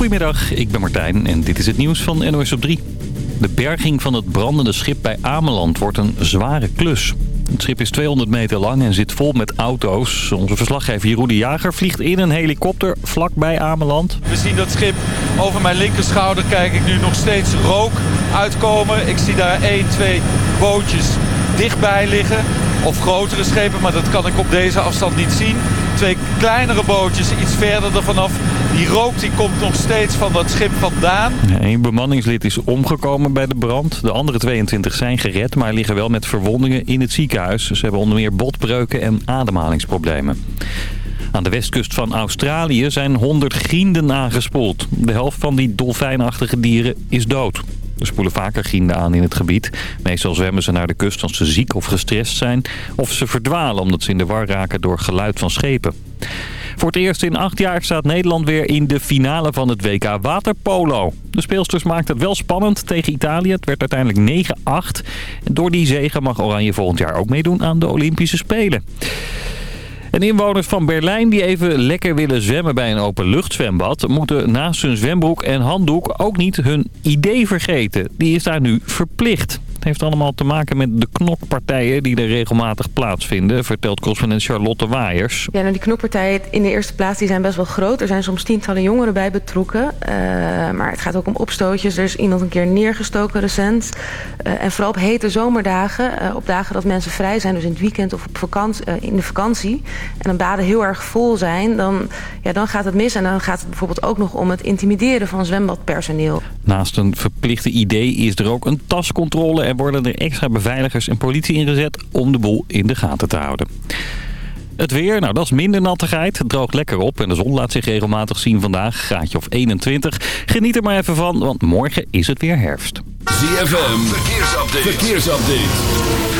Goedemiddag, ik ben Martijn en dit is het nieuws van NOS op 3. De berging van het brandende schip bij Ameland wordt een zware klus. Het schip is 200 meter lang en zit vol met auto's. Onze verslaggever Jeroen de Jager vliegt in een helikopter vlakbij Ameland. We zien dat schip over mijn linkerschouder kijk ik nu nog steeds rook uitkomen. Ik zie daar 1, 2 bootjes dichtbij liggen. Of grotere schepen, maar dat kan ik op deze afstand niet zien. Twee kleinere bootjes iets verder ervan af. Die rook die komt nog steeds van dat schip vandaan. Een bemanningslid is omgekomen bij de brand. De andere 22 zijn gered, maar liggen wel met verwondingen in het ziekenhuis. Ze hebben onder meer botbreuken en ademhalingsproblemen. Aan de westkust van Australië zijn 100 grienden aangespoeld. De helft van die dolfijnachtige dieren is dood. Er spoelen vaker grienden aan in het gebied. Meestal zwemmen ze naar de kust als ze ziek of gestrest zijn. Of ze verdwalen omdat ze in de war raken door geluid van schepen. Voor het eerst in acht jaar staat Nederland weer in de finale van het WK Waterpolo. De speelsters maakten het wel spannend tegen Italië. Het werd uiteindelijk 9-8. Door die zegen mag Oranje volgend jaar ook meedoen aan de Olympische Spelen. En inwoners van Berlijn die even lekker willen zwemmen bij een openluchtzwembad... moeten naast hun zwembroek en handdoek ook niet hun idee vergeten. Die is daar nu verplicht. Het heeft allemaal te maken met de knokpartijen die er regelmatig plaatsvinden, vertelt correspondent Charlotte Waaiers. Ja, nou die knokpartijen in de eerste plaats die zijn best wel groot. Er zijn soms tientallen jongeren bij betrokken. Uh, maar het gaat ook om opstootjes. Er is iemand een keer neergestoken recent. Uh, en vooral op hete zomerdagen, uh, op dagen dat mensen vrij zijn, dus in het weekend of op vakantie, in de vakantie. En dan baden heel erg vol zijn, dan, ja, dan gaat het mis. En dan gaat het bijvoorbeeld ook nog om het intimideren van zwembadpersoneel. Naast een verplichte idee is er ook een tascontrole er worden er extra beveiligers en politie ingezet om de boel in de gaten te houden. Het weer, nou dat is minder nattigheid. Het droogt lekker op en de zon laat zich regelmatig zien vandaag. Graadje of 21. Geniet er maar even van, want morgen is het weer herfst. ZFM, verkeersupdate. verkeersupdate.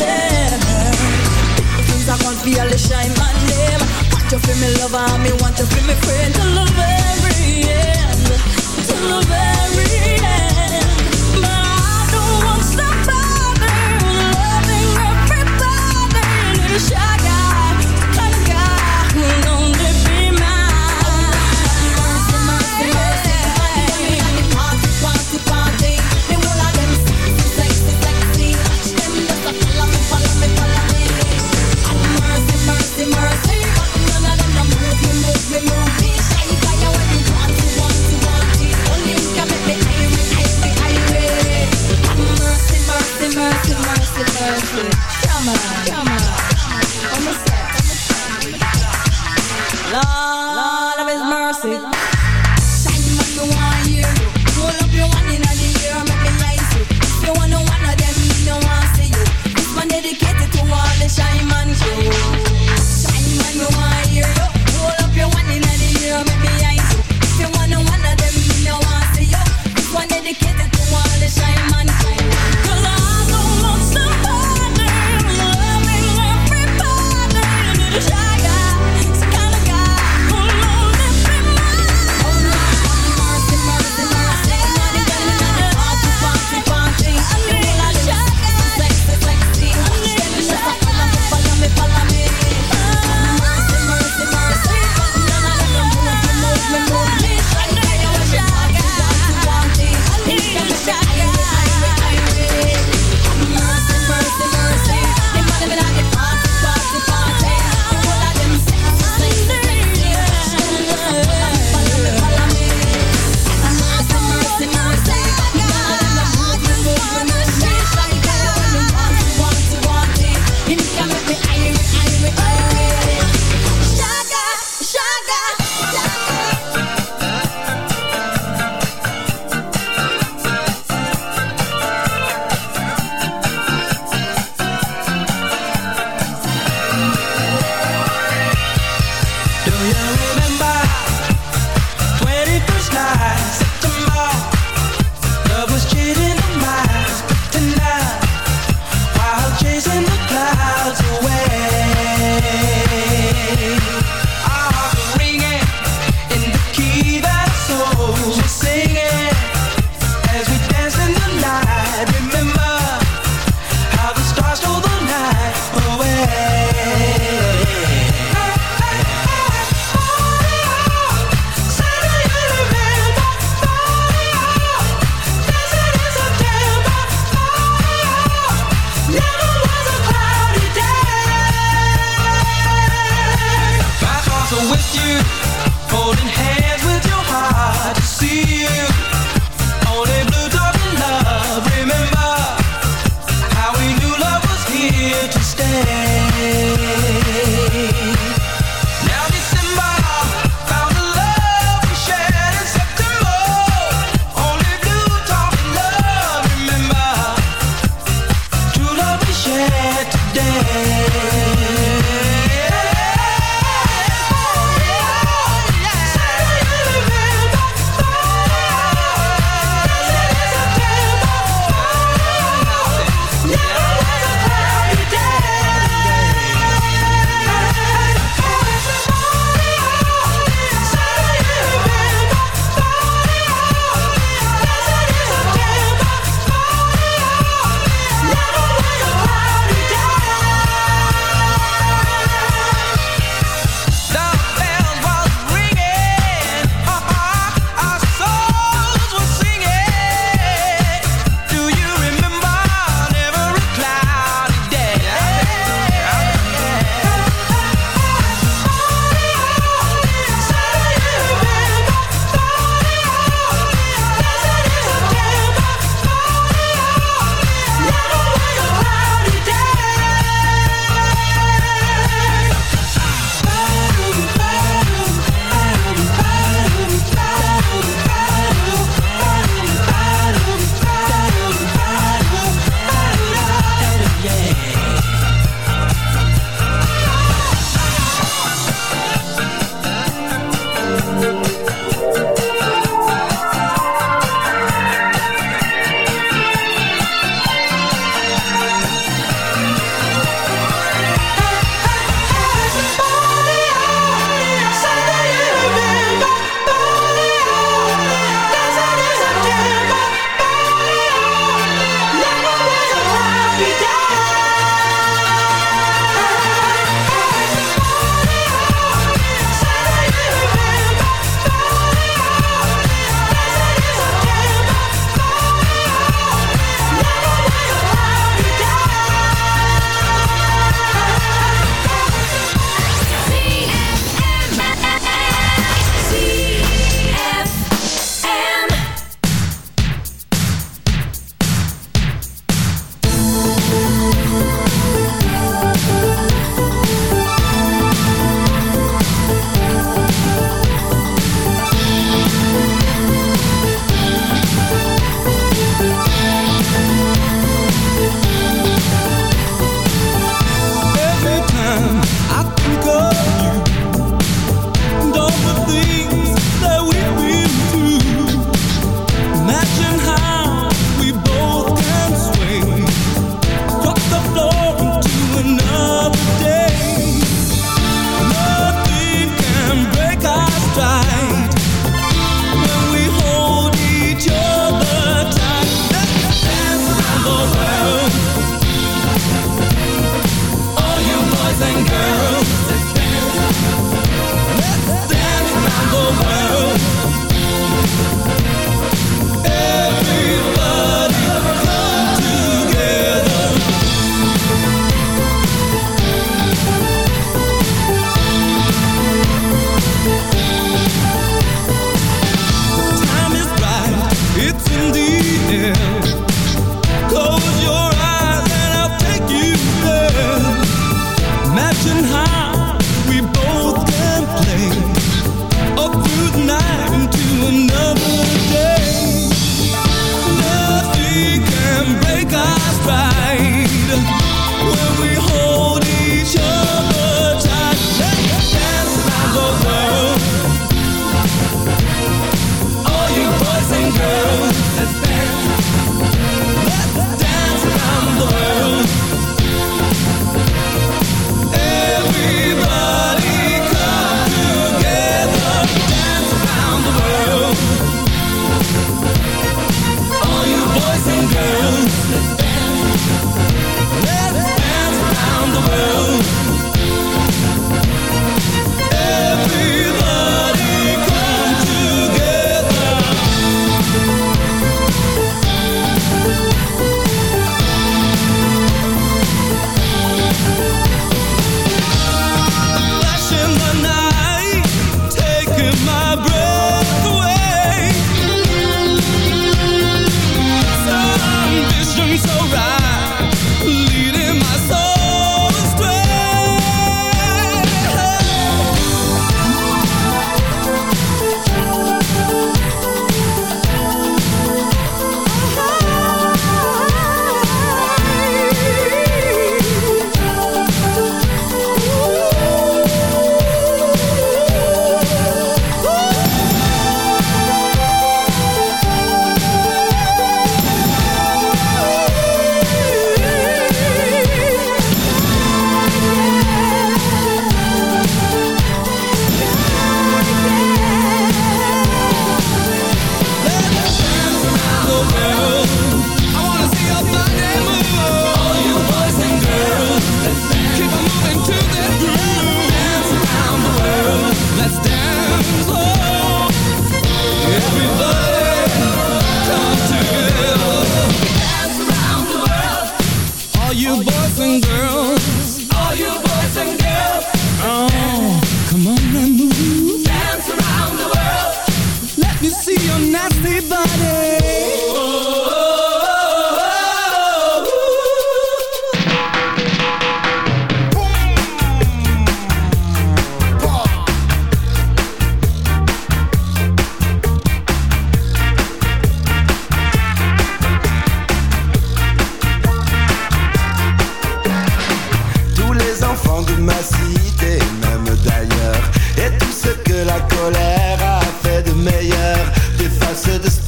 them. Things I can't feel the shine my name. Want you for me lover, me want you for me friend. To love every end, to love every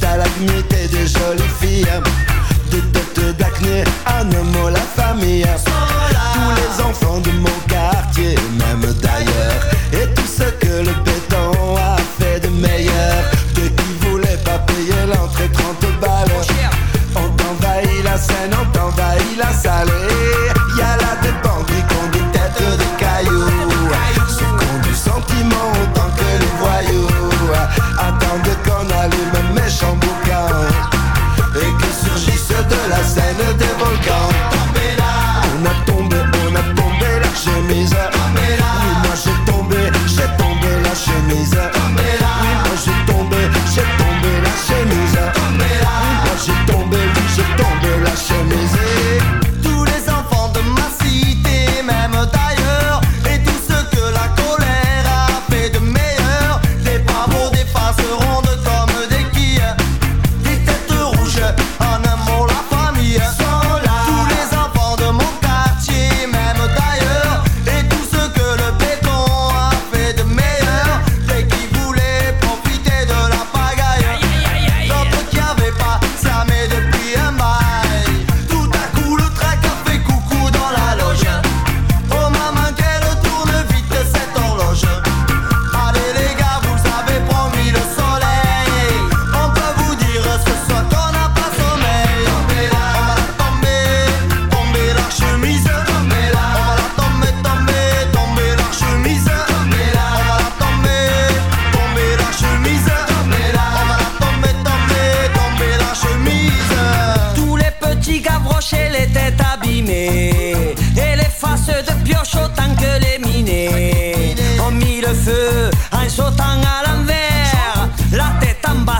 T'as la dignité de jolies filles, De tête d'acné, un homme la famille. Tous les enfants de mon quartier, même d'ailleurs. Feu en sautant à l'envers. La tête en bas,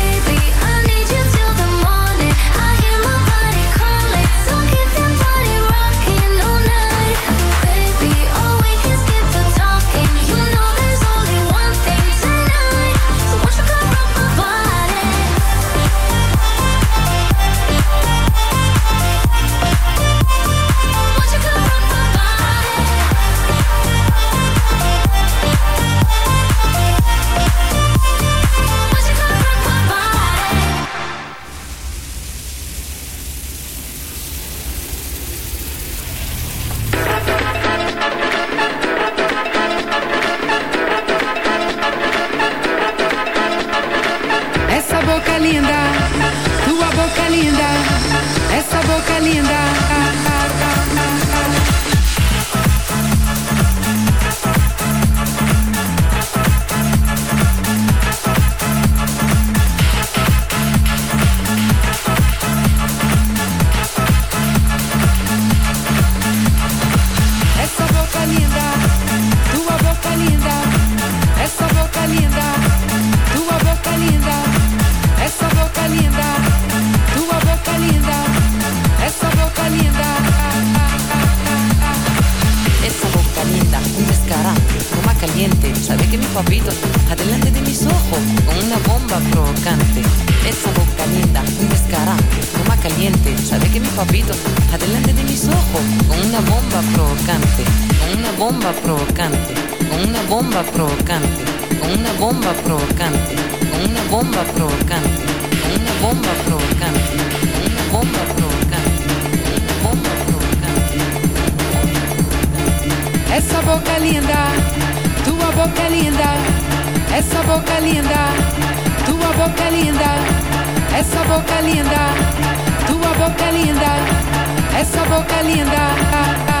Con una bomba provocante, con una bomba provocante, con una bomba provocante, con una bomba provocante, una bomba provocante. Essa boca linda, tua boca linda. Essa boca linda, tua boca linda. Essa boca linda, tua boca linda. Essa boca linda.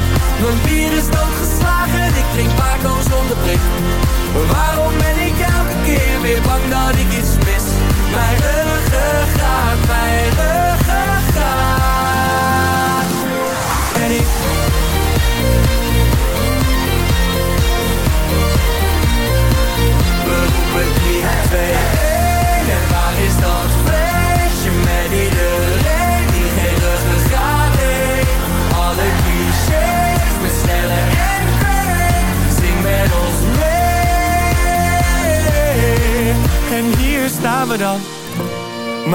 Mijn bier is doodgeslagen. Ik drink Paco zonder prik. Waarom ben ik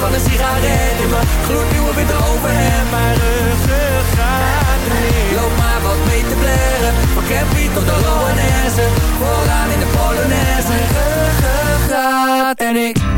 van een sigaret in mijn gloednieuwe witte overhemd. Mijn ruggengraat remix Loop maar wat mee te blaren. Van Campy tot de Loanesse. Vooraan in de Polonaise. Ruggengraat en ik.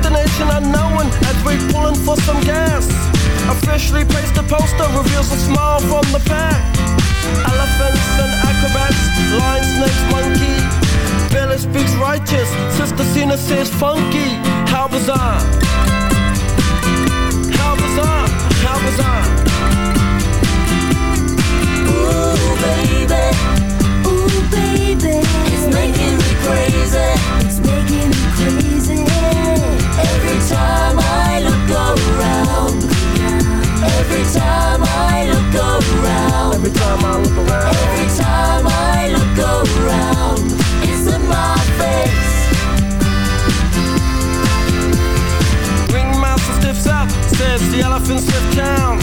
Destination unknown as we're pulling for some gas. Officially placed a poster reveals a smile from the pack. Elephants and acrobats, lion, snakes, monkey. Billy speaks righteous, Sister Cena says funky. How bizarre! How bizarre! How bizarre! Ooh, baby. Ooh, baby. It's making me crazy. It's making me crazy. Every time I look around. Every time I look around. Every time I look around. Every time I look around. It's in my face. Ringmaster stiffs up, says the elephants lift town.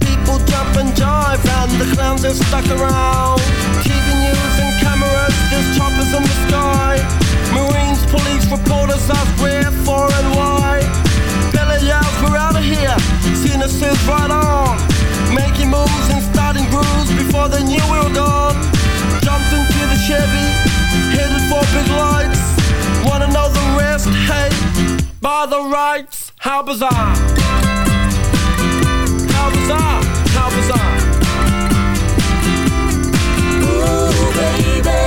People jump and jive, and the clowns are stuck around. TV news and cameras, there's choppers in the sky. Marines, police, reporters ask where, for, and why. Billy yells, we're out of here. Cena says right on. Making moves and starting grooves before they knew we were gone. Jumped into the Chevy, headed for big lights. Wanna know the rest? Hey, by the rights, how bizarre! How bizarre! How bizarre! Ooh, baby.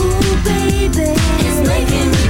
Ooh, baby.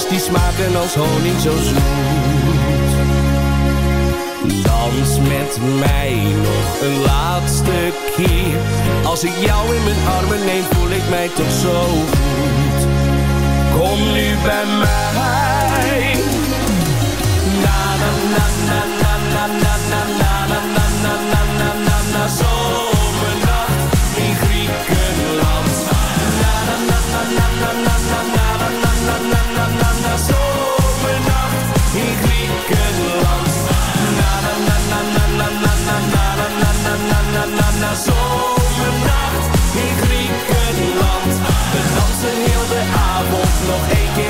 liedjes die smaken als honing zo zoet. Dans met mij nog een laatste keer. Als ik jou in mijn armen neem, voel ik mij toch zo goed. Kom nu bij mij. Na na na na na na na na. nog één keer.